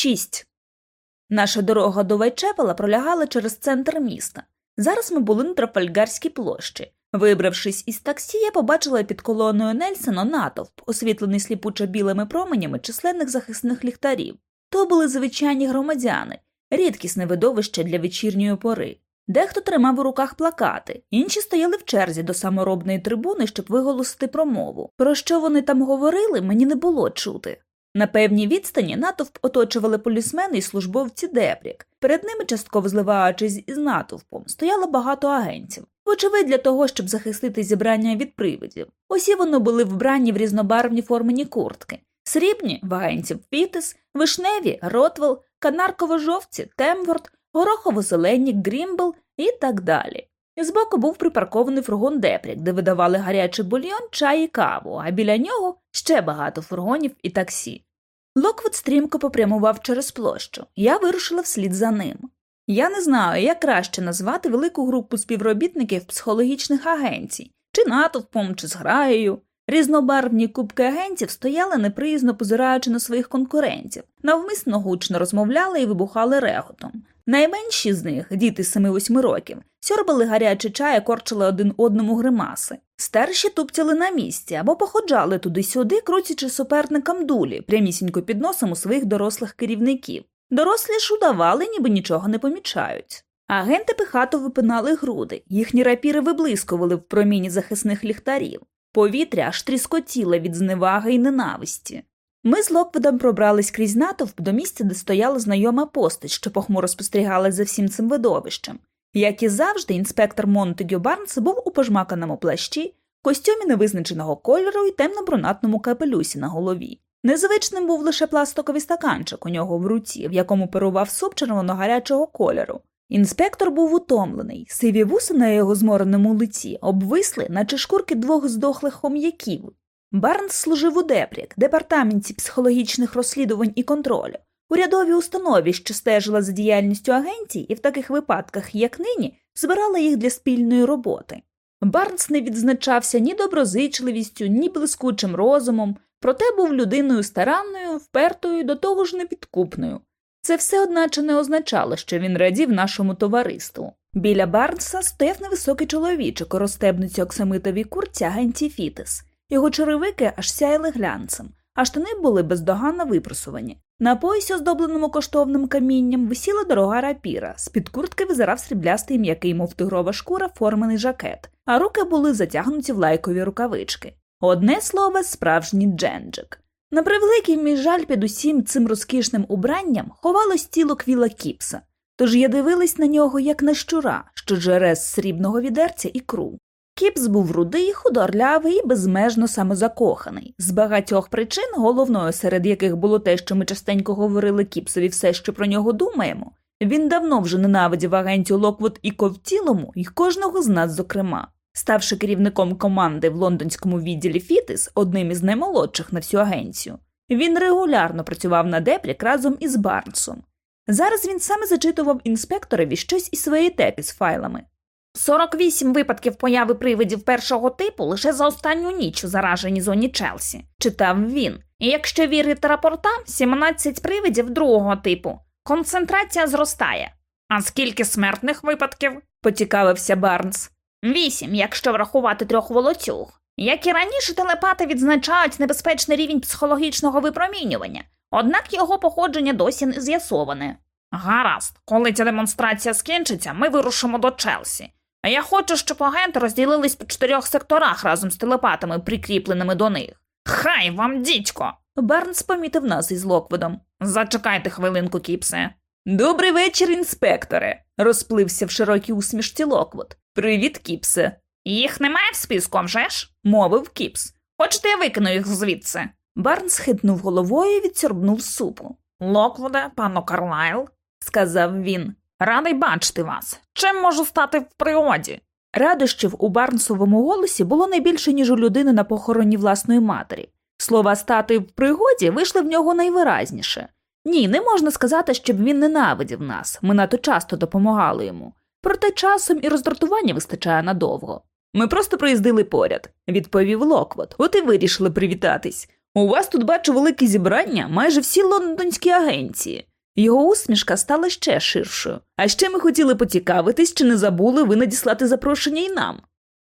6. Наша дорога до Вайчепела пролягала через центр міста. Зараз ми були на Трафальгарській площі. Вибравшись із таксі, я побачила під колоною Нельсона натовп, освітлений сліпучо білими променями численних захисних ліхтарів. То були звичайні громадяни, рідкісне видовище для вечірньої пори. Дехто тримав у руках плакати, інші стояли в черзі до саморобної трибуни, щоб виголосити промову. Про що вони там говорили, мені не було чути. На певній відстані натовп оточували полісмени і службовці Депрік. Перед ними, частково зливаючись із натовпом, стояло багато агентів. Вочевидь, для того, щоб захистити зібрання від привидів. Усі вони були вбрані в різнобарвні формені куртки, срібні в агентів Фіттес, вишневі Ротвелл, канарково-жовті Темворт, горохово-зелені Грімбл і так далі. Збоку був припаркований фургон Депрік, де видавали гарячий бульйон, чай і каву, а біля нього ще багато фургонів і таксі. Локвуд стрімко попрямував через площу, я вирушила вслід за ним. Я не знаю, як краще назвати велику групу співробітників психологічних агенцій, чи натовпом, чи зграєю. Різнобарвні купки агентів стояли неприязно позираючи на своїх конкурентів, навмисно гучно розмовляли і вибухали реготом. Найменші з них, діти 7-8 років, сьорбали гарячий чай і корчили один одному гримаси. Старші тупцяли на місці або походжали туди-сюди, крутячи суперникам дулі, прямісінько під носом у своїх дорослих керівників. Дорослі ж удавали, ніби нічого не помічають. Агенти пихато випинали груди, їхні рапіри виблискували в проміні захисних ліхтарів. Повітря аж тріскотіло від зневаги й ненависті. Ми з Локведом пробрались крізь натовп до місця, де стояла знайома постать, що похмуро спостерігала за всім цим видовищем. Як і завжди, інспектор Монтегю Барнс був у пожмаканому плащі, костюмі невизначеного кольору і темно-брунатному капелюсі на голові. Незвичним був лише пластиковий стаканчик у нього в руці, в якому перував суп червоно-гарячого кольору. Інспектор був утомлений, сиві вуси на його змореному лиці обвисли, наче шкурки двох здохлих хом'яків. Барнс служив у Депрік, департаменті психологічних розслідувань і контролю, урядовій установі, що стежила за діяльністю агенцій, і в таких випадках, як нині, збирала їх для спільної роботи. Барнс не відзначався ні доброзичливістю, ні блискучим розумом, проте був людиною старанною, впертою, до того ж непідкупною. Це все, одначе, не означало, що він радів нашому товариству. Біля Барнса стояв невисокий чоловічок у розстебниці оксамитовій курці агенції Його черевики аж сяяли глянцем, а штани були бездоганно випросувані. На поясі, оздобленому коштовним камінням, висіла дорога рапіра, з під куртки визирав сріблястий м'який, мов тигрова шкура, формений жакет, а руки були затягнуті в лайкові рукавички. Одне слово, справжній дженджик. На превеликий мій жаль під усім цим розкішним убранням ховалось тіло Квіла Кіпса, тож я дивилась на нього, як на щура, що жере з срібного відерця ікру. Кіпс був рудий, худорлявий і безмежно самозакоханий. З багатьох причин, головною серед яких було те, що ми частенько говорили Кіпсові все, що про нього думаємо, він давно вже ненавидів агентів Локвуд і Ко в цілому, і кожного з нас, зокрема. Ставши керівником команди в лондонському відділі Фітис, одним із наймолодших на всю агенцію, він регулярно працював на Депрік разом із Барнсом. Зараз він саме зачитував інспекторові щось із своєї тепі з файлами. 48 випадків появи привидів першого типу лише за останню ніч у зараженій зоні Челсі, читав він. І якщо вірити рапортам, 17 привидів другого типу. Концентрація зростає. А скільки смертних випадків? поцікавився Барнс. Вісім, якщо врахувати трьох волоцюг. Як і раніше, телепати відзначають небезпечний рівень психологічного випромінювання, однак його походження досі не з'ясоване. Гаразд, коли ця демонстрація скінчиться, ми вирушимо до Челсі. Я хочу, щоб агенти розділились по чотирьох секторах разом з телепатами, прикріпленими до них. Хай вам, дідько! Бернс помітив нас із Локвудом. Зачекайте хвилинку, Кіпсе. Добрий вечір, інспекторе, розплився в широкій усмішці Локвуд. Привіт, Кіпсе. Їх немає в списку, вже ж? мовив Кіпс. Хочете, я викину їх звідси? Барнс хитнув головою і відсорбнув супу. Локвуде, пану Карлайл, сказав він. Радий бачити вас. Чим можу стати в пригоді? Радощів у Барнсовому голосі було не більше, ніж у людини на похороні власної матері. Слова стати в пригоді вийшли в нього найвиразніше. Ні, не можна сказати, щоб він ненавидів нас, ми надто часто допомагали йому. Проте часом і роздратування вистачає надовго. Ми просто проїздили поряд, відповів Локвот. От і вирішили привітатись. У вас тут бачу велике зібрання майже всі лондонські агенції. Його усмішка стала ще ширшою. А ще ми хотіли поцікавитись, чи не забули ви надіслати запрошення й нам.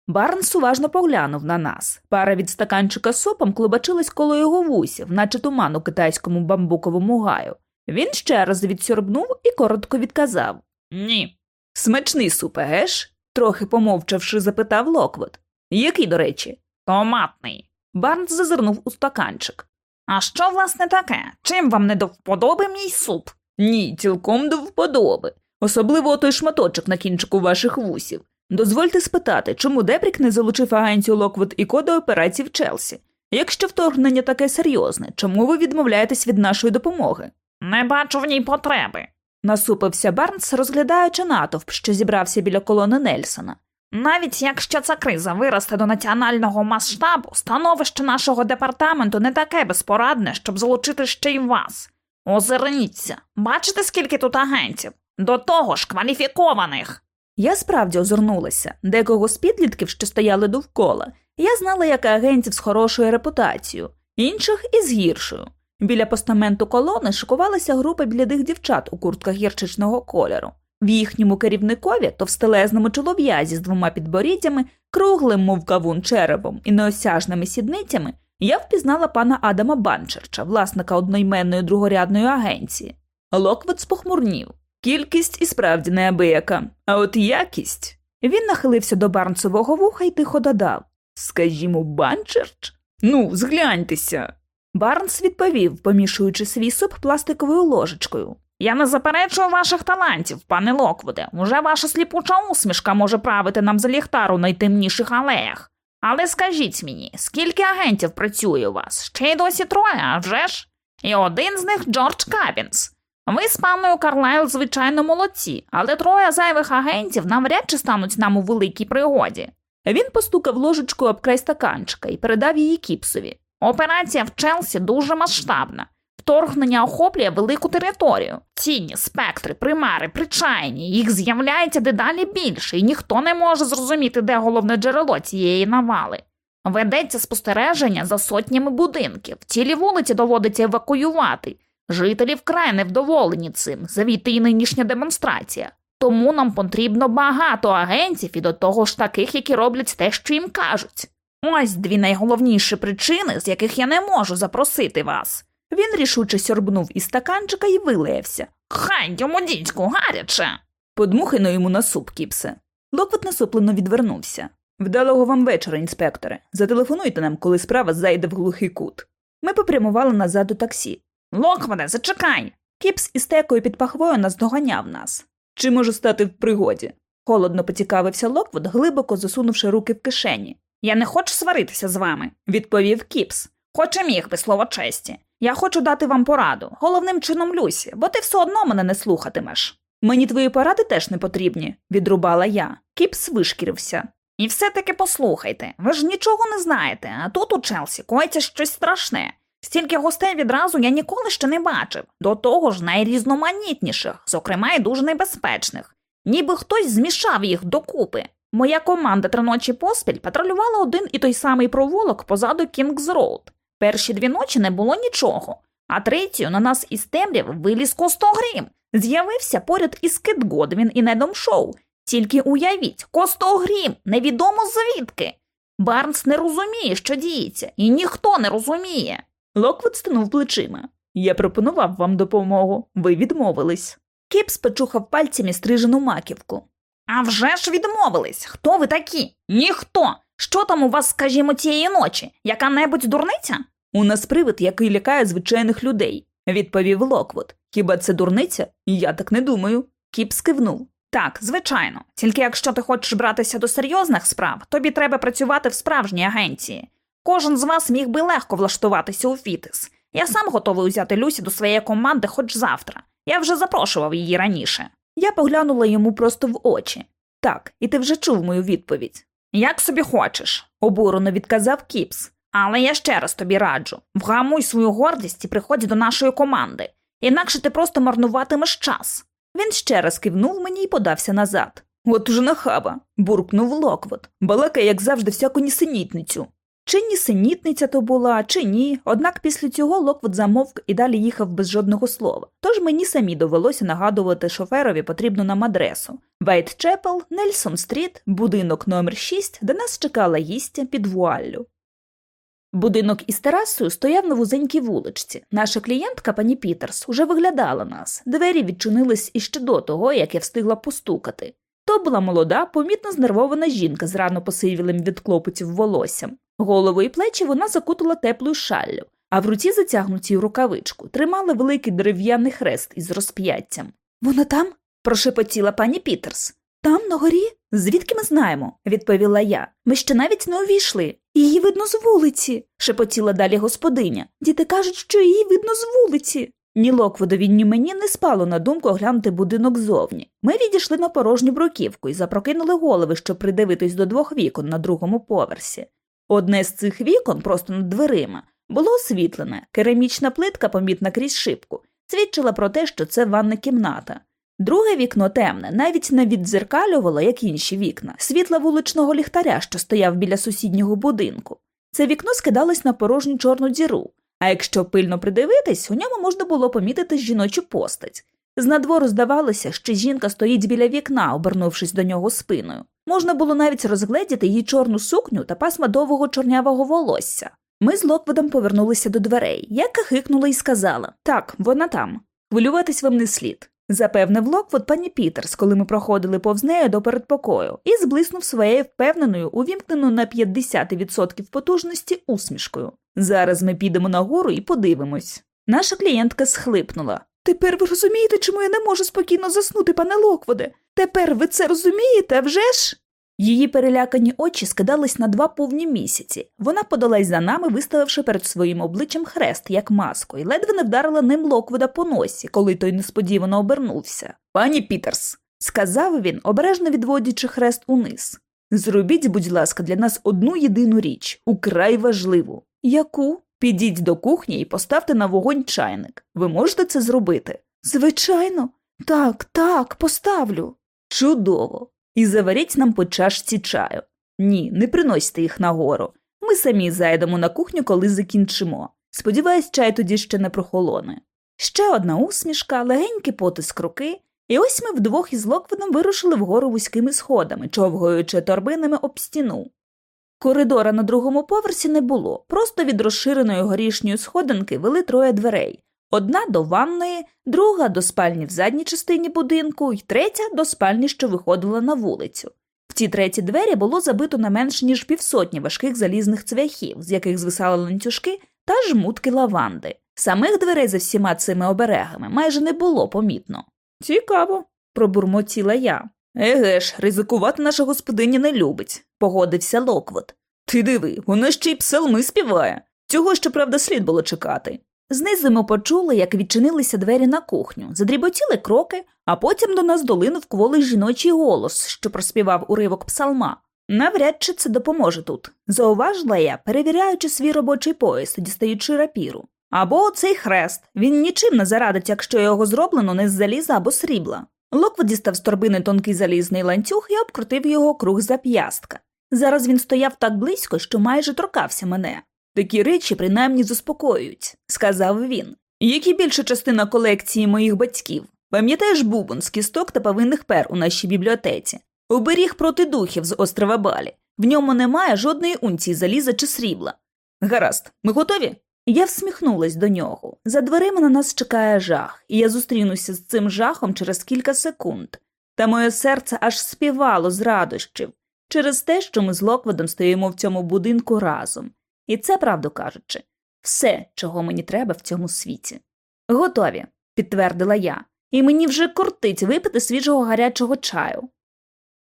Барнс уважно поглянув на нас. Пара від стаканчика сопом клубачилась коло його вусів, наче туман у китайському бамбуковому гаю. Він ще раз відсьорбнув і коротко відказав Ні. Смачний суп, еге ж? трохи помовчавши, запитав Локвуд. Який, до речі? Томатний. Барнс зазирнув у стаканчик. А що, власне, таке? Чим вам не до вподоби мій суп? Ні, цілком до вподоби. Особливо той шматочок на кінчику ваших вусів. Дозвольте спитати, чому Депрік не залучив агенцію Локвуд і Ко до операції в Челсі? Якщо вторгнення таке серйозне, чому ви відмовляєтесь від нашої допомоги? Не бачу в ній потреби. Насупився Барнс, розглядаючи натовп, що зібрався біля колони Нельсона. Навіть якщо ця криза виросте до національного масштабу, становище нашого департаменту не таке безпорадне, щоб залучити ще й вас. Озирніться, бачите, скільки тут агентів? До того ж кваліфікованих. Я справді озирнулася, декого з підлітків, що стояли довкола. Я знала як агентів з хорошою репутацією, інших із гіршою. Біля постаменту колони шикувалася група блідих дівчат у куртках гірчичного кольору. В їхньому керівникові, товстелезному чолов'язі з двома підборіддями, круглим, мов кавун черепом і неосяжними сідницями, я впізнала пана Адама Банчерча, власника одноіменної другорядної агенції. Локвот спохмурнів. Кількість і справді неабияка, а от якість. Він нахилився до барнцевого вуха і тихо додав Скажімо, банчерч? Ну, згляньтеся. Барнс відповів, помішуючи свій суп пластиковою ложечкою. Я не заперечую ваших талантів, пане Локвуде. Уже ваша сліпуча усмішка може правити нам за ліхтар у найтемніших алеях. Але скажіть мені, скільки агентів працює у вас? Ще й досі троє, а вже ж? І один з них Джордж Кабінс. Ви з паною Карлайл, звичайно, молодці, але троє зайвих агентів навряд чи стануть нам у великій пригоді. Він постукав ложечкою об край стаканчика і передав її кіпсові. Операція в Челсі дуже масштабна. Вторгнення охоплює велику територію. Цінні, спектри, примари, причайні, їх з'являється дедалі більше, і ніхто не може зрозуміти, де головне джерело цієї навали. Ведеться спостереження за сотнями будинків, цілі вулиці доводиться евакуювати. Жителі вкрай невдоволені цим, завіти і нинішня демонстрація. Тому нам потрібно багато агентів і до того ж таких, які роблять те, що їм кажуть. Ось дві найголовніші причини, з яких я не можу запросити вас. Він рішуче сьорбнув із стаканчика і вилаявся. Хай йому дідьку, гаряче. Подмухайно йому на суп, кіпсе. Локвот насуплено відвернувся. Вдалого вам вечора, інспекторе. Зателефонуйте нам, коли справа зайде в глухий кут. Ми попрямували назад у таксі. Локводе, зачекай. Кіпс із текою під пахвою наздоганяв нас. Чи можу стати в пригоді? Холодно поцікавився Локвуд, глибоко засунувши руки в кишені. Я не хочу сваритися з вами, відповів Кіпс. Хоч і міг би слово честі. Я хочу дати вам пораду, головним чином Люсі, бо ти все одно мене не слухатимеш. Мені твої поради теж не потрібні, відрубала я. Кіпс вишкірився. І все таки послухайте, ви ж нічого не знаєте, а тут у Челсі коїться щось страшне. Стільки гостей відразу я ніколи ще не бачив, до того ж найрізноманітніших, зокрема й дуже небезпечних, ніби хтось змішав їх докупи. Моя команда три ночі поспіль патрулювала один і той самий провулок позаду Кінгз Роуд. Перші дві ночі не було нічого, а третю на нас із темряви виліз Костогрім. З'явився поряд із Кет Годвін і Недом Шоу. Тільки уявіть, Костогрім, невідомо звідки. Барнс не розуміє, що діється, і ніхто не розуміє. Локвуд стенув плечима. Я пропонував вам допомогу, ви відмовились. Кіпс почухав пальцями стрижену маківку. «А вже ж відмовились. Хто ви такі? Ніхто. Що там у вас, скажімо, цієї ночі? Яка небудь дурниця? У нас привид, який лякає звичайних людей, відповів Локвуд. Хіба це дурниця? Я так не думаю. Кіпс кивнув. Так, звичайно. Тільки якщо ти хочеш братися до серйозних справ, тобі треба працювати в справжній агенції. Кожен з вас міг би легко влаштуватися у Фітис. Я сам готовий взяти Люсі до своєї команди хоч завтра. Я вже запрошував її раніше. Я поглянула йому просто в очі. Так, і ти вже чув мою відповідь. Як собі хочеш, обурено відказав Кіпс. Але я ще раз тобі раджу вгамуй свою гордість і приходь до нашої команди, інакше ти просто марнуватимеш час. Він ще раз кивнув мені і подався назад. От уже нахаба, буркнув Локвуд. Балакає, як завжди, всяку нісенітницю. Чи нісенітниця то була, чи ні, однак після цього Локвуд замовк і далі їхав без жодного слова. Тож мені самі довелося нагадувати шоферові потрібну нам адресу Вайтчепел, Нельсон Стріт, будинок номер 6 де нас чекала гостя під вуаллю. Будинок із терасою стояв на вузенькій вуличці. Наша клієнтка, пані Пітерс, уже виглядала нас. Двері відчинились іще до того, як я встигла постукати. То була молода, помітно знервована жінка з рано посивілим від клопотів волоссям. Голову і плечі вона закутала теплою шаллю, а в руці, затягнутій рукавичку, тримала великий дерев'яний хрест із розп'яттям. Вона там? прошепотіла пані Пітерс. Там, на горі? Звідки ми знаємо? відповіла я. Ми ще навіть не увійшли. Її видно з вулиці, шепотіла далі господиня. Діти кажуть, що її видно з вулиці. Ні Локвудові, ні мені не спало на думку оглянути будинок зовні. Ми відійшли на порожню бруківку і запрокинули голови, щоб придивитись до двох вікон на другому поверсі. Одне з цих вікон, просто над дверима, було освітлене, керамічна плитка, помітна крізь шибку, свідчила про те, що це ванна кімната. Друге вікно темне, навіть не віддзеркалювало, як інші вікна, світла вуличного ліхтаря, що стояв біля сусіднього будинку. Це вікно скидалось на порожню чорну діру, а якщо пильно придивитись, у ньому можна було помітити жіночу постать. З надвору здавалося, що жінка стоїть біля вікна, обернувшись до нього спиною. Можна було навіть розгледіти її чорну сукню та пасма довгого чорнявого волосся. Ми з Локводом повернулися до дверей. Я кахикнула і сказала так, вона там. Хвилюватись вам не слід. Запевнив Локвуд пані Пітерс, коли ми проходили повз неї до передпокою, і зблиснув своєю впевненою, увімкненою на 50% потужності усмішкою. Зараз ми підемо нагору і подивимось. Наша клієнтка схлипнула. Тепер ви розумієте, чому я не можу спокійно заснути, пане Локводе? Тепер ви це розумієте, вже ж? Її перелякані очі скидались на два повні місяці. Вона подалась за нами, виставивши перед своїм обличчям хрест, як маску, і ледве не вдарила ним Локвода по носі, коли той несподівано обернувся. Пані Пітерс, сказав він, обережно відводячи хрест униз. Зробіть, будь ласка, для нас одну єдину річ, украй важливу. Яку? Підіть до кухні і поставте на вогонь чайник. Ви можете це зробити? Звичайно, так, так, поставлю. Чудово. І заваріть нам по чашці чаю. Ні, не приносьте їх нагору. Ми самі зайдемо на кухню, коли закінчимо. Сподіваюсь, чай тоді ще не прохолоне. Ще одна усмішка, легенький потиск руки, і ось ми вдвох із Локвідом вирушили вгору вузькими сходами, човгаючи торбинами об стіну. Коридора на другому поверсі не було, просто від розширеної горішньої сходинки вели троє дверей одна до ванної, друга до спальні в задній частині будинку і третя до спальні, що виходила на вулицю. В ці треті двері було забито не менш ніж півсотні важких залізних цвяхів, з яких звисали ланцюжки та жмутки лаванди. Самих дверей за всіма цими оберегами майже не було помітно. Цікаво, пробурмотіла я. Еге ж, ризикувати наша господиня не любить, погодився Локвот. Ти диви, вона ще й псалми співає. Цього, щоправда, слід було чекати. Знизу ми почули, як відчинилися двері на кухню, задріботіли кроки, а потім до нас долинув кволий жіночий голос, що проспівав уривок псалма. Навряд чи це допоможе тут, зауважила я, перевіряючи свій робочий пояс, дістаючи рапіру. Або цей хрест він нічим не зарадить, якщо його зроблено не з заліза або срібла. Локвуд дістав з торбини тонкий залізний ланцюг і обкрутив його круг зап'ястка. Зараз він стояв так близько, що майже торкався мене. Такі речі принаймні заспокоюють, сказав він. Як і більша частина колекції моїх батьків. Пам'ятаєш бубон з кісток та повинних пер у нашій бібліотеці? Оберіг проти духів з острова Балі. В ньому немає жодної унції заліза чи срібла. Гаразд, ми готові? Я всміхнулась до нього. За дверима на нас чекає жах, і я зустрінуся з цим жахом через кілька секунд. Та моє серце аж співало з радощів через те, що ми з Локводом стоїмо в цьому будинку разом. І це, правду кажучи, все, чого мені треба в цьому світі. Готові, підтвердила я, і мені вже кортить випити свіжого гарячого чаю.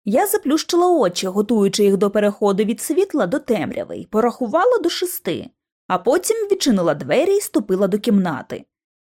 Я заплющила очі, готуючи їх до переходу від світла до темряви, і порахувала до шести, а потім відчинила двері і ступила до кімнати.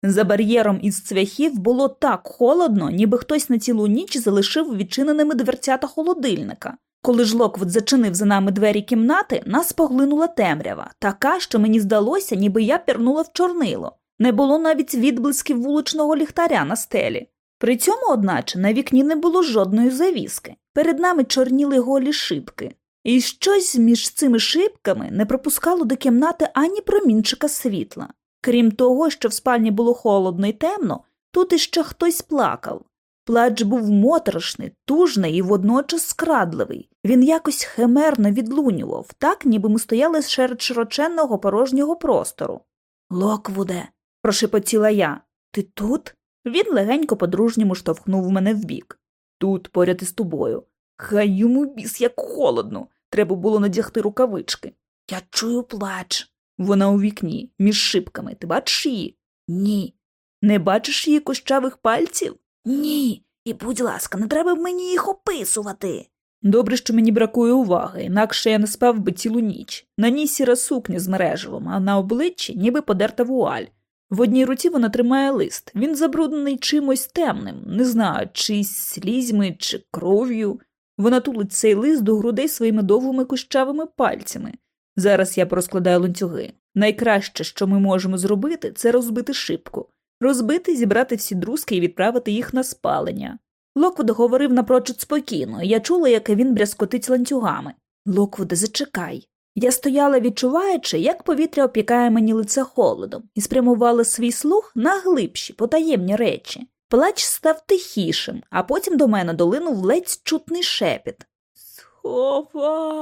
За бар'єром із цвяхів було так холодно, ніби хтось на цілу ніч залишив відчиненими дверцята холодильника. Коли ж Локвуд зачинив за нами двері кімнати, нас поглинула темрява, така, що мені здалося, ніби я пірнула в чорнило. Не було навіть відблисків вуличного ліхтаря на стелі. При цьому, одначе, на вікні не було жодної завіски. Перед нами чорніли голі шибки. і щось між цими шибками не пропускало до кімнати ані промінчика світла. Крім того, що в спальні було холодно і темно, тут іще хтось плакав. Плач був моторошний, тужний і водночас скрадливий. Він якось химерно відлунював, так, ніби ми стояли серед широченного порожнього простору. Локвуде, прошепотіла я. Ти тут? Він легенько по-дружньому штовхнув мене вбік. Тут, поряд із тобою. Хай йому біс, як холодно. Треба було надягти рукавички. Я чую плач. Вона у вікні, між шибками. Ти бачиш її? Ні. Не бачиш її кощавих пальців? Ні. І, будь ласка, не треба мені їх описувати. Добре, що мені бракує уваги, інакше я не спав би цілу ніч. На ній сіра сукня з мережевом, а на обличчі ніби подерта вуаль. В одній руці вона тримає лист. Він забруднений чимось темним, не знаю, чи слізьми, чи кров'ю. Вона тулить цей лист до грудей своїми довгими кущавими пальцями. Зараз я порозкладаю ланцюги. Найкраще, що ми можемо зробити, це розбити шибку, розбити, зібрати всі друзки і відправити їх на спалення. Локвуд говорив напрочуд спокійно, я чула, як він брязкотить ланцюгами. Локвуде, зачекай. Я стояла, відчуваючи, як повітря опікає мені лице холодом, і спрямувала свій слух на глибші, потаємні речі. Плач став тихішим, а потім до мене долинув ледь чутний шепіт. Сховала.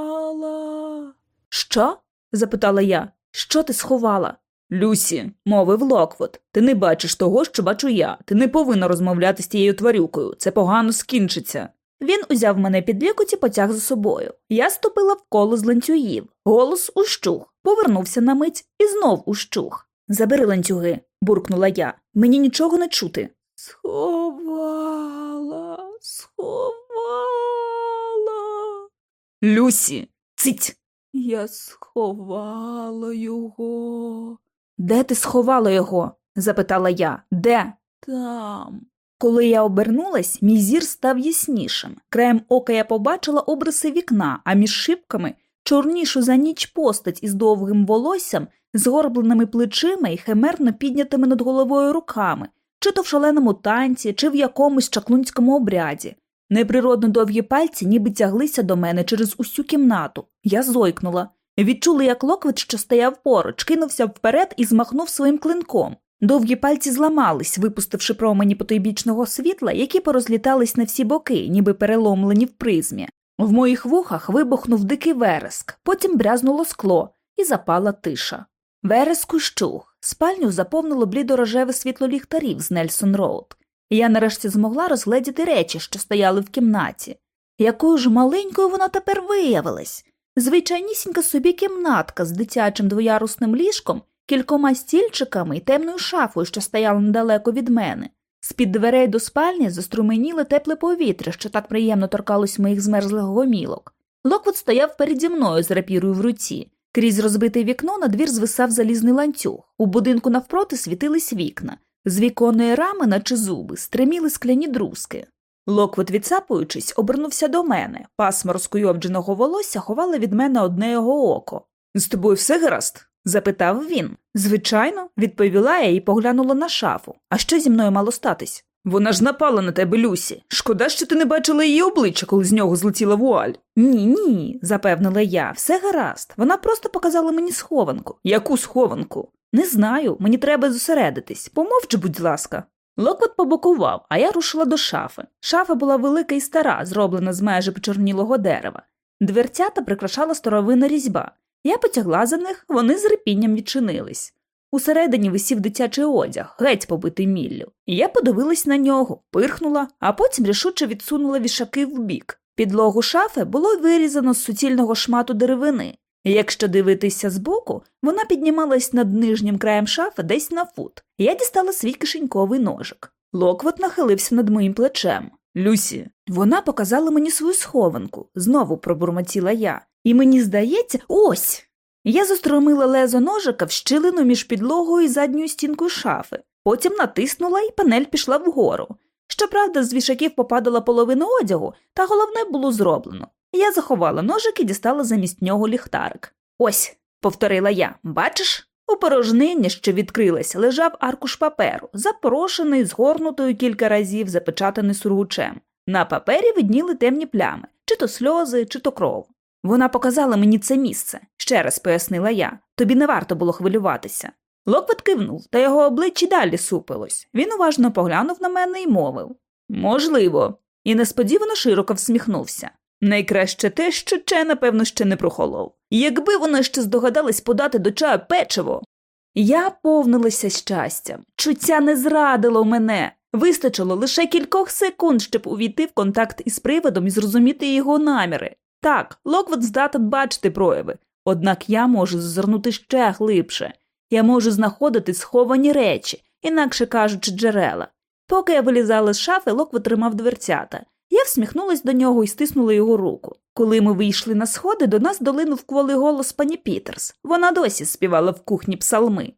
Що? запитала я. Що ти сховала? Люсі, мовив Локвуд, ти не бачиш того, що бачу я. Ти не повинна розмовляти з тією тварюкою. Це погано скінчиться. Він узяв мене під лікоті, потяг за собою. Я ступила в коло з ланцюгів. Голос ущух, повернувся на мить і знов ущух. Забери ланцюги, буркнула я. Мені нічого не чути. Сховала, сховала. Люсі, цить. Я сховала його. Де ти сховала його? запитала я. Де? Там. Коли я обернулась, мій зір став яснішим. Краєм ока я побачила обриси вікна, а між шибками чорнішу за ніч постать із довгим волоссям, згорбленими плечима і химерно піднятими над головою руками, чи то в шаленому танці, чи в якомусь чаклунському обряді. Неприродно довгі пальці ніби тяглися до мене через усю кімнату. Я зойкнула. Відчули, як Локвіт, що стояв поруч, кинувся вперед і змахнув своїм клинком. Довгі пальці зламались, випустивши промені потойбічного світла, які порозлітались на всі боки, ніби переломлені в призмі. В моїх вухах вибухнув дикий вереск, потім брязнуло скло, і запала тиша. Вереск ущух. Спальню заповнило блідо-рожеве світло ліхтарів з Нельсон Роуд. Я нарешті змогла розгледіти речі, що стояли в кімнаті. Якою ж маленькою вона тепер виявилась? Звичайнісінька собі кімнатка з дитячим двоярусним ліжком, кількома стільчиками і темною шафою, що стояла недалеко від мене. З під дверей до спальні заструменіло тепле повітря, що так приємно торкалось моїх змерзлих гомілок. Локвуд стояв переді мною з рапірою в руці. Крізь розбите вікно надвір звисав залізний ланцюг. У будинку навпроти світились вікна. З віконної рами, наче зуби, стриміли скляні друзки. Локвуд, відсапуючись, обернувся до мене. Пасма розкуйовдженого волосся ховали від мене одне його око. З тобою все гаразд? запитав він. Звичайно, відповіла я і поглянула на шафу. А що зі мною мало статись? Вона ж напала на тебе, Люсі. Шкода, що ти не бачила її обличчя, коли з нього злетіла вуаль. Ні, ні, запевнила я, все гаразд. Вона просто показала мені схованку. Яку схованку? Не знаю, мені треба зосередитись. Помовч, будь ласка. Локвот побокував, а я рушила до шафи. Шафа була велика і стара, зроблена з майже почорнілого дерева. Дверцята прикрашала старовинна різьба. Я потягла за них, вони з репінням відчинились. Усередині висів дитячий одяг, геть побитий міллю. Я подивилась на нього, пирхнула, а потім рішуче відсунула вішаки вбік. Підлогу шафи було вирізано з суцільного шмату деревини. Якщо дивитися збоку, вона піднімалась над нижнім краєм шафи десь на фут. Я дістала свій кишеньковий ножик. Локвот нахилився над моїм плечем. Люсі, вона показала мені свою схованку, знову пробурмотіла я. І мені здається, ось. Я застромила лезо ножика в щілину між підлогою і задньою стінкою шафи, потім натиснула і панель пішла вгору. Щоправда, з вішаків попадала половина одягу, та головне було зроблено. Я заховала ножик і дістала замість нього ліхтарик. Ось, повторила я, бачиш? У порожнині, що відкрилась, лежав аркуш паперу, запорошений, згорнутою кілька разів, запечатаний сургучем. На папері видніли темні плями, чи то сльози, чи то кров. Вона показала мені це місце, ще раз пояснила я. Тобі не варто було хвилюватися. Локвот кивнув, та його обличчя далі супилось. Він уважно поглянув на мене і мовив Можливо, і несподівано широко всміхнувся. Найкраще те, що чай, напевно, ще не прохолов. Якби вони ще здогадались подати до чаю печиво. Я повнилася щастям. Чуття не зрадило мене. Вистачило лише кількох секунд, щоб увійти в контакт із приводом і зрозуміти його наміри. Так, Локвуд здатен бачити прояви, однак я можу зазирнути ще глибше. Я можу знаходити сховані речі, інакше кажучи, джерела. Поки я вилізала з шафи, Локвуд тримав дверцята. Я всміхнулась до нього і стиснула його руку. Коли ми вийшли на сходи, до нас долинув кволий голос пані Пітерс. Вона досі співала в кухні псалми.